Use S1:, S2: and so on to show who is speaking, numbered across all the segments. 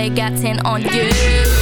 S1: they got 10 on you.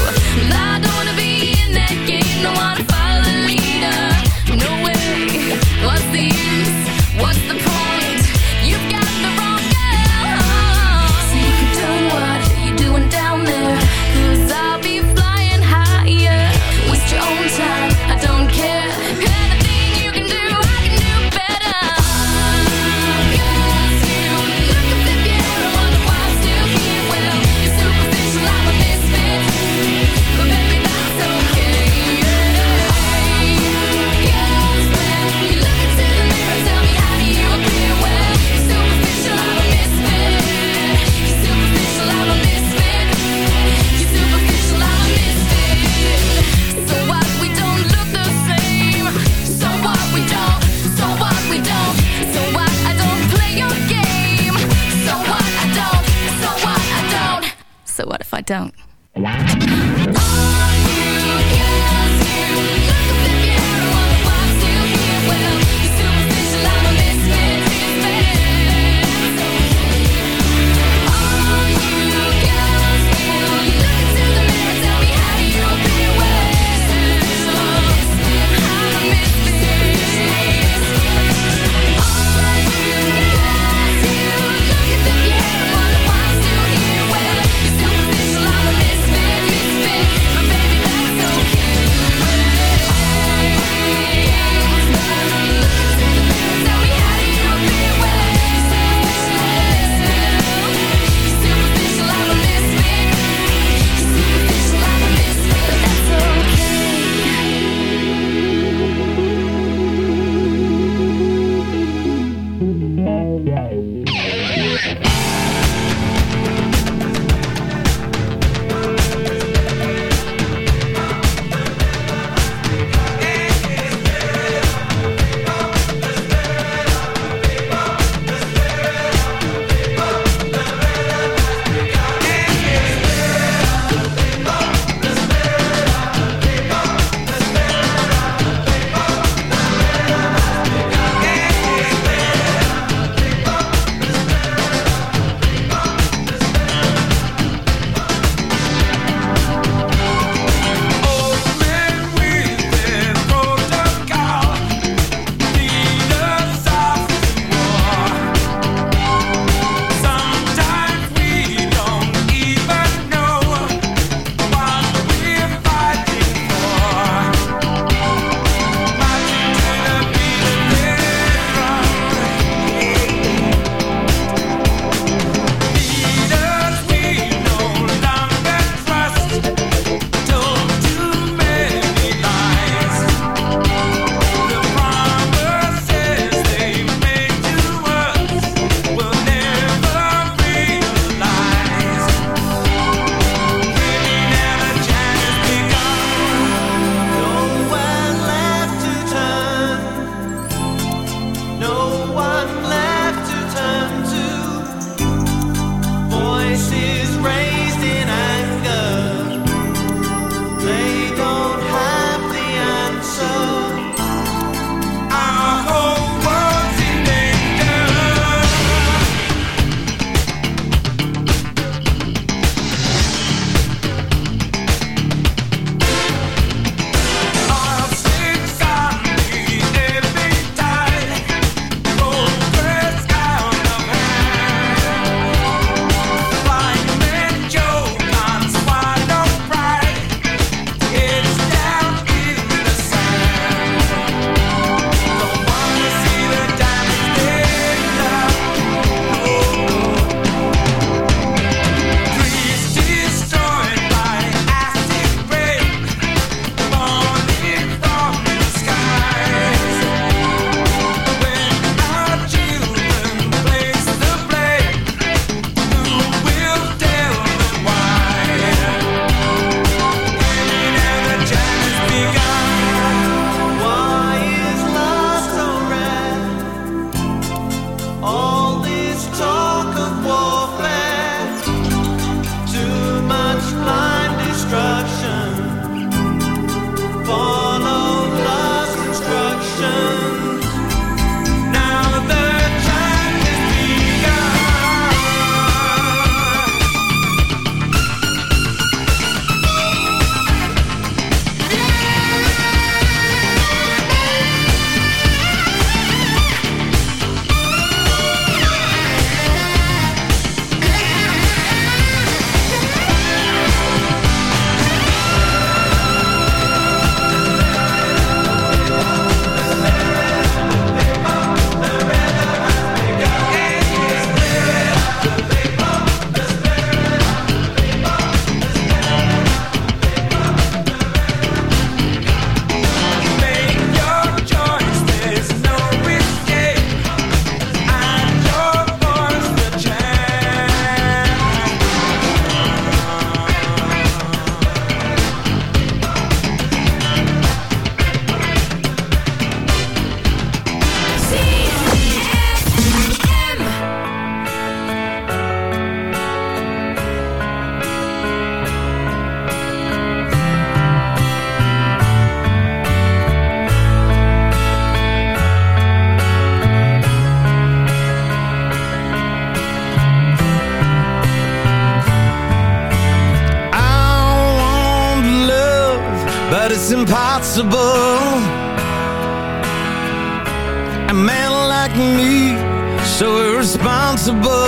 S2: Impossible. A man like me, so irresponsible.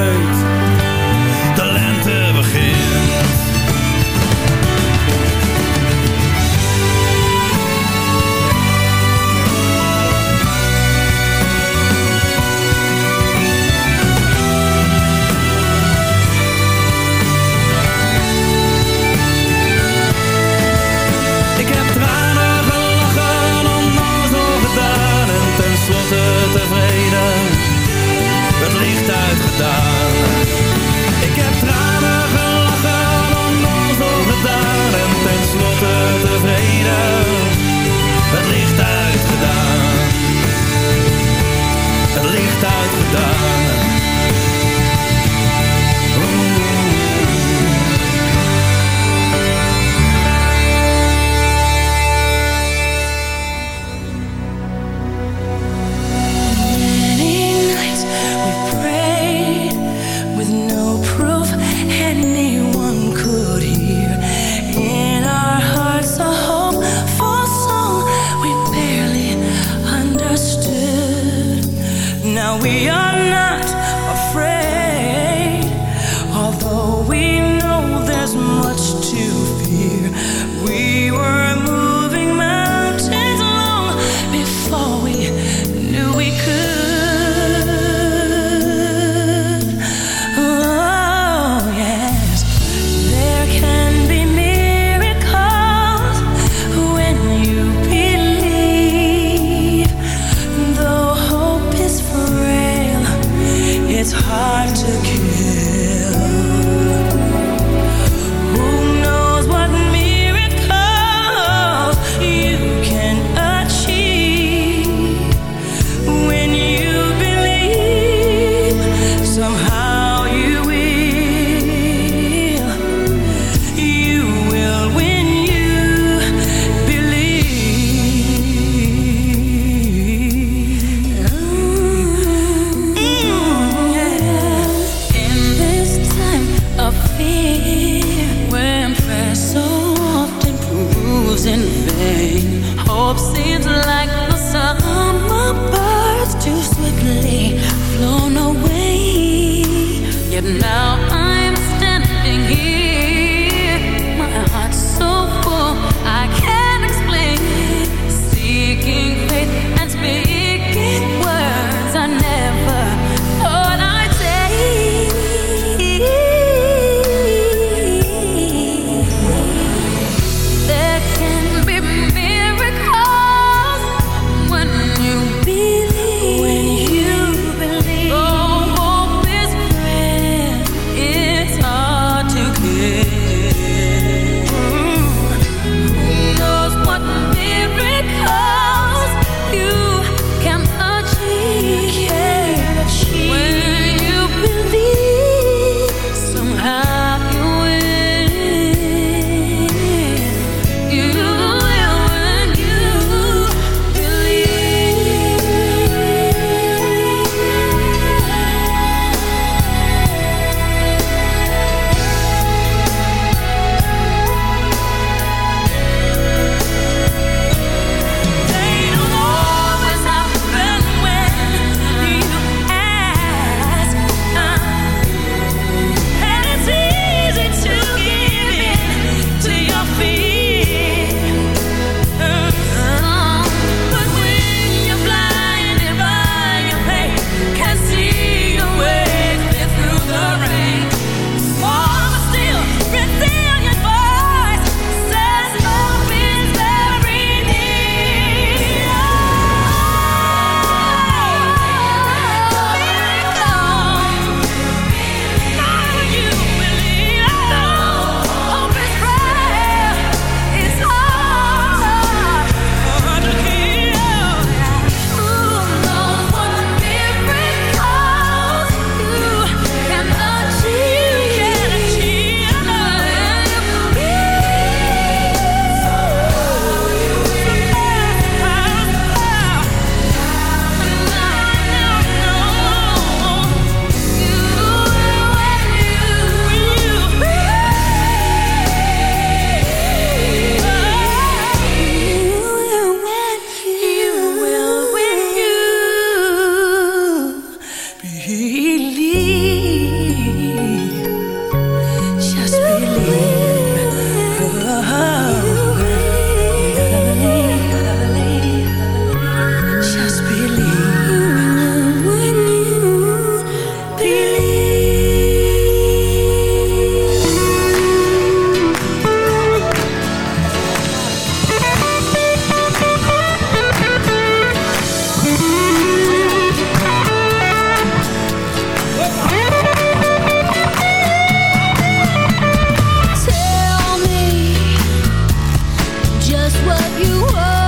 S3: what you want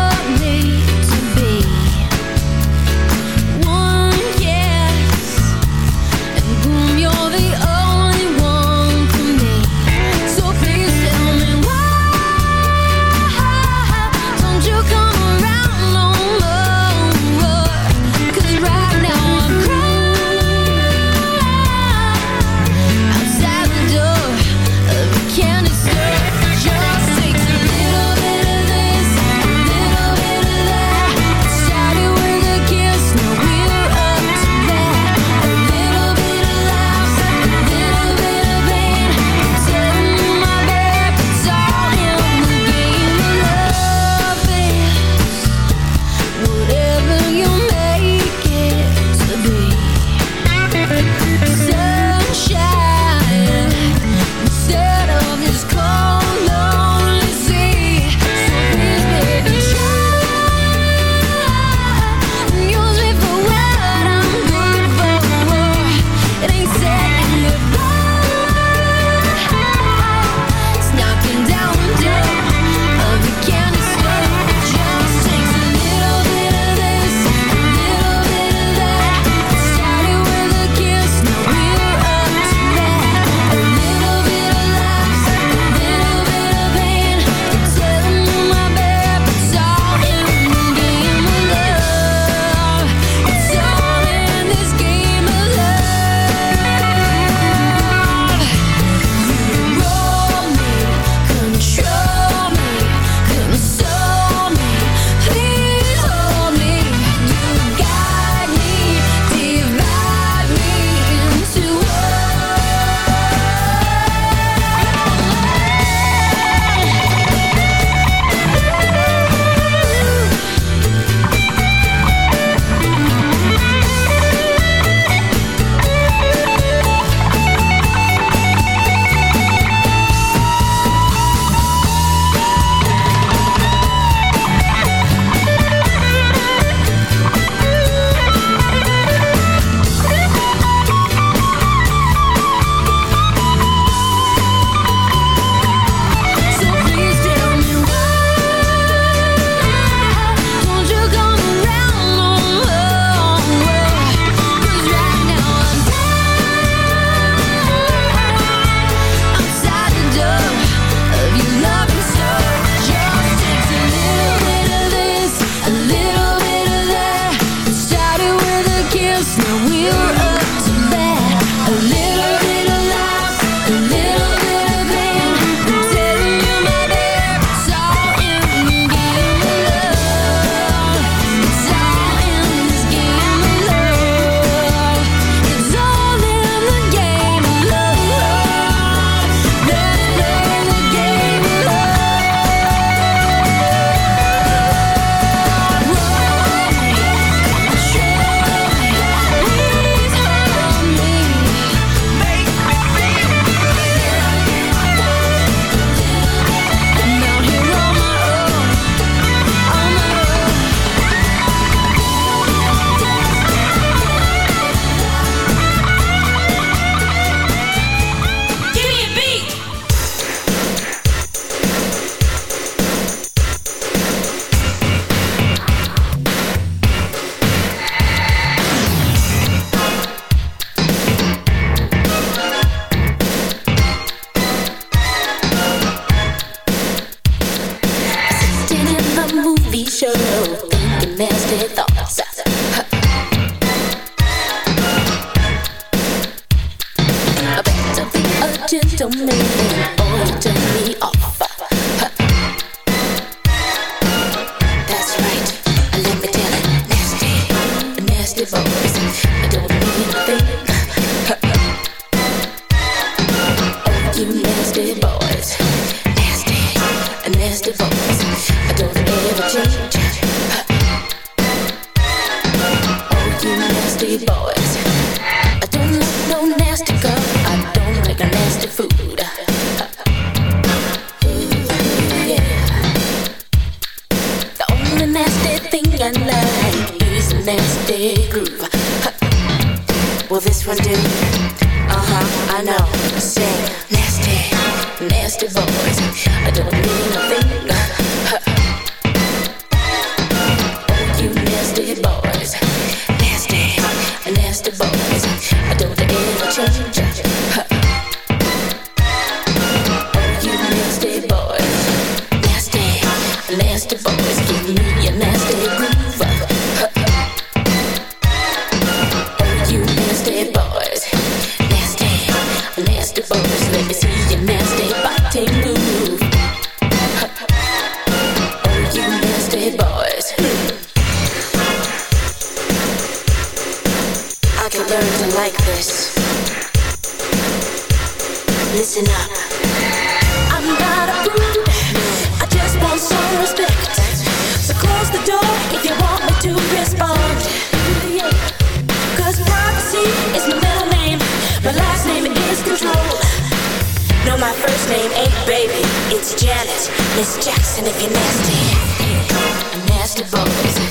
S4: Listen up. I'm not a prude. I just want some respect. So close the door if you want me to respond. Cause privacy is my middle name. My last name is control. No, my first name ain't baby. It's Janet. Miss Jackson if you're nasty. I'm nasty boys.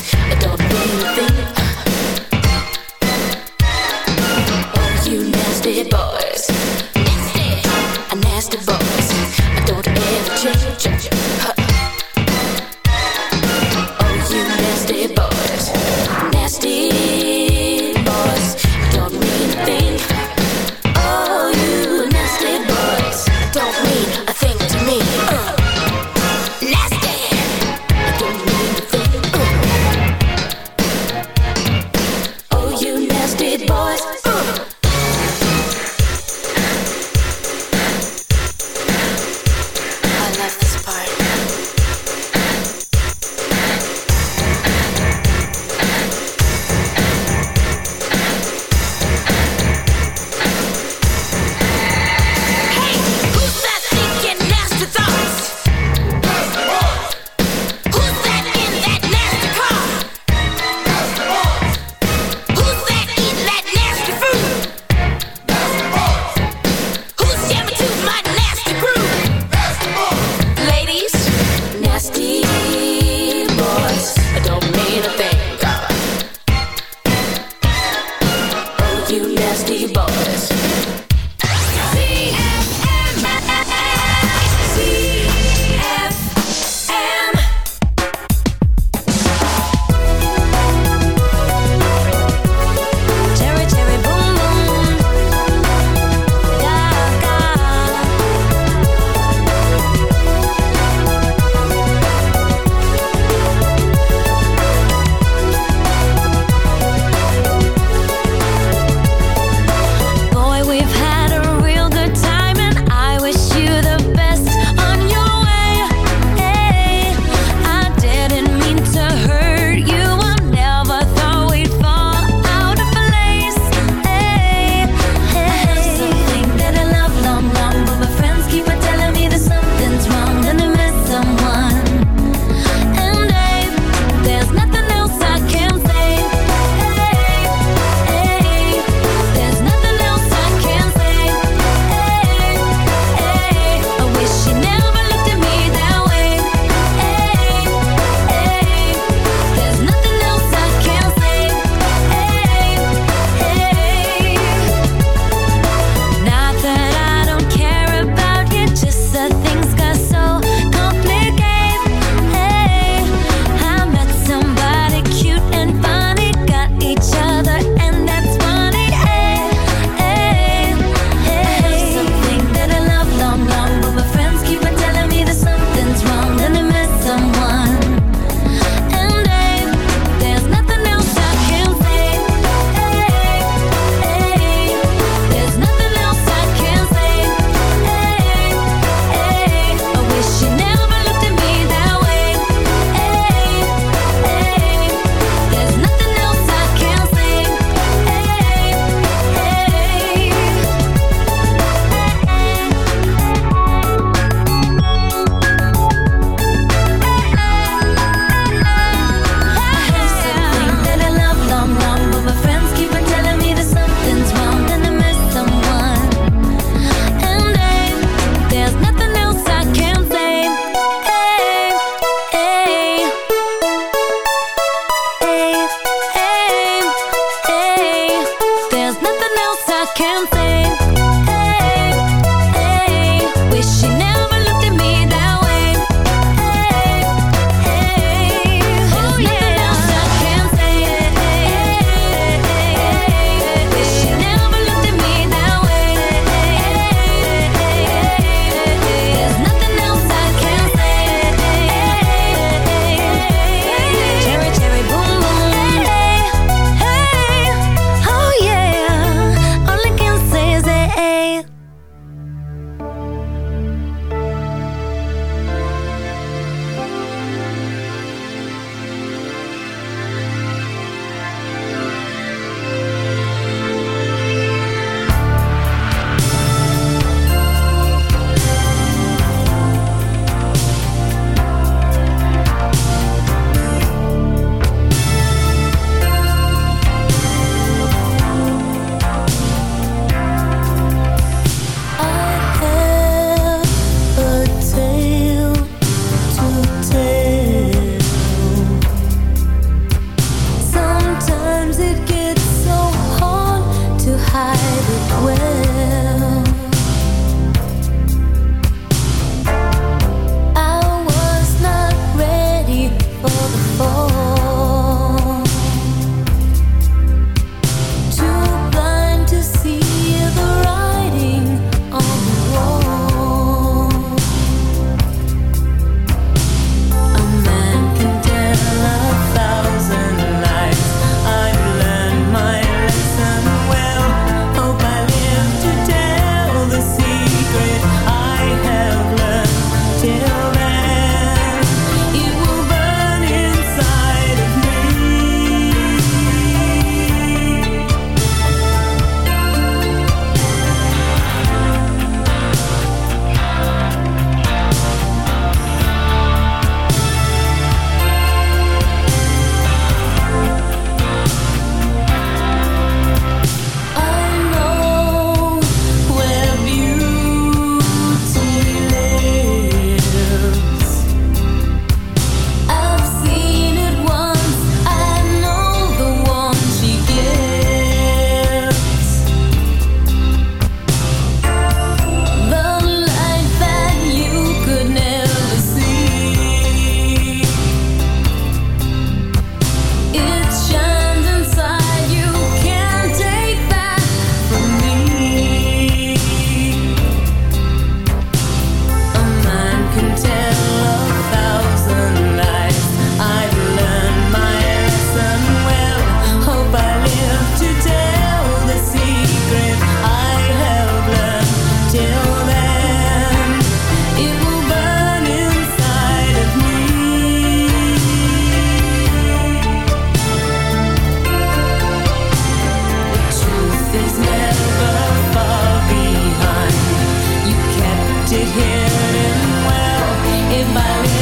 S4: somebody.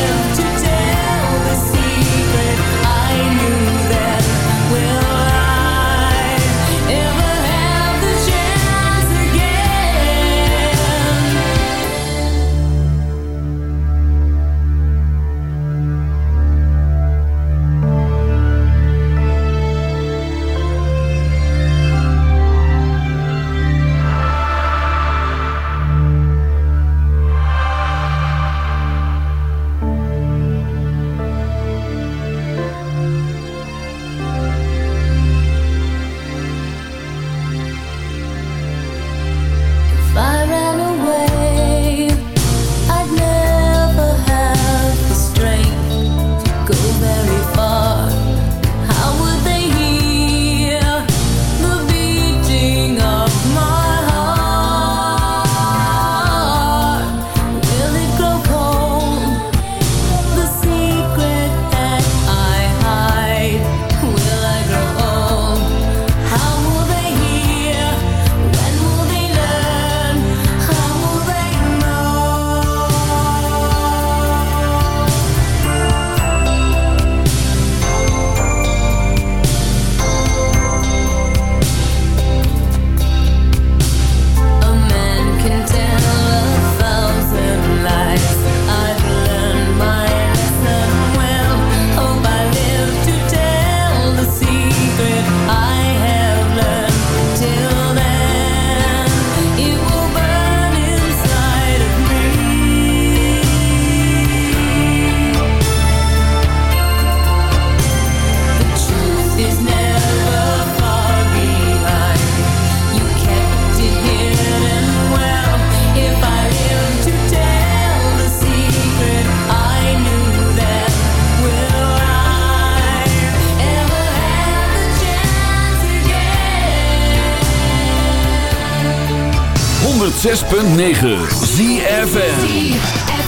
S5: 106.9 ZFN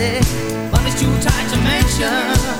S6: Money's but it's too tight to mention.